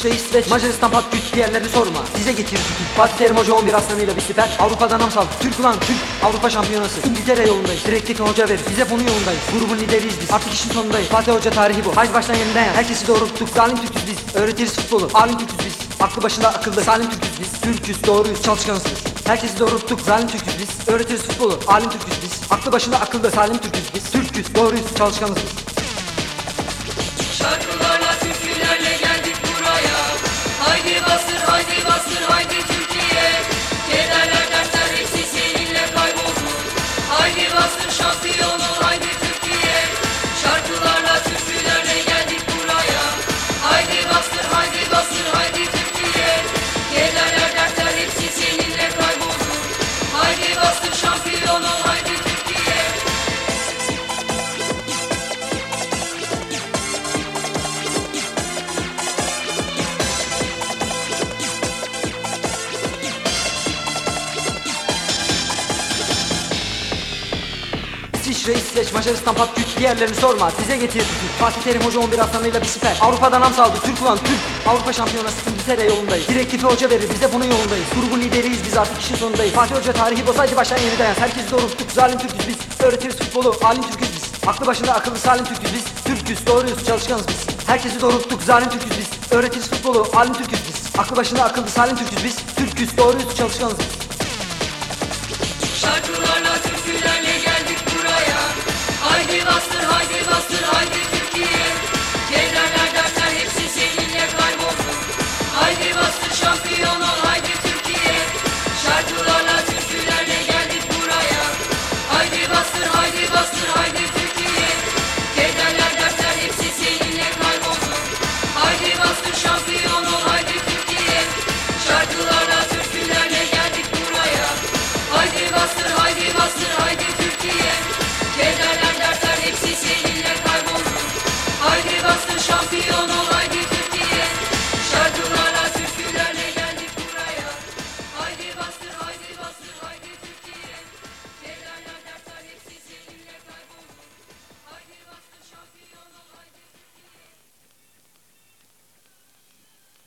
İsviçre, İsveç, Macaristan, pat güç diğerlerini sorma. Bize getir sütü Fatih Terim Hoca 11 aslanıyla bir siper. Avrupa'da nam sal. Türk ulan Türk. Avrupa şampiyonası. İngiltere yolundayız. Direktif hoca verir. Bize bunu yolundayız. Grubun lideriyiz biz. Artık işin sonundayız. Fatih Hoca tarihi bu. Haydi baştan yeniden yap. Herkesi doğrulttuk. Zalim Türk'üz biz. Öğretiriz futbolu. Alim Türk'üz biz. Aklı başında akıllı. Salim Türk'üz biz. Türk'üz doğruyuz. Çalışkanız biz Herkesi doğrulttuk. Zalim Türk'üz biz. Öğretiriz futbolu. Alim Türk'üz biz. Aklı başında akıllı. Salim Türk'üz biz. Türk'üz doğruyuz. Çalışkanız biz İsviçre, İsveç, Macaristan, pat güç diğerlerini sorma Bize getir. Fatih Terim Hoca 11 aslanıyla bir siper Avrupa'da nam saldı Türk ulan Türk. Avrupa şampiyonası İngiltere yolundayız. Direktifi hoca verir biz de bunun yolundayız. Grubun lideriyiz biz artık işin sonundayız. Fatih Hoca tarihi bozaydı baştan yeni dayan. Herkesi doğrulttuk zalim Türk'üz biz. Öğretiriz futbolu alim Türk'üz biz. Aklı başında akıllı salim Türk'üz biz. Türk'üz doğruyuz çalışkanız biz. Herkesi doğrulttuk zalim Türk'üz biz. Öğretiriz futbolu alim Türk'üz biz. Aklı başında akıllı salim Türk'üz biz. Türk'üz doğruyuz çalışkanız biz. Şarkı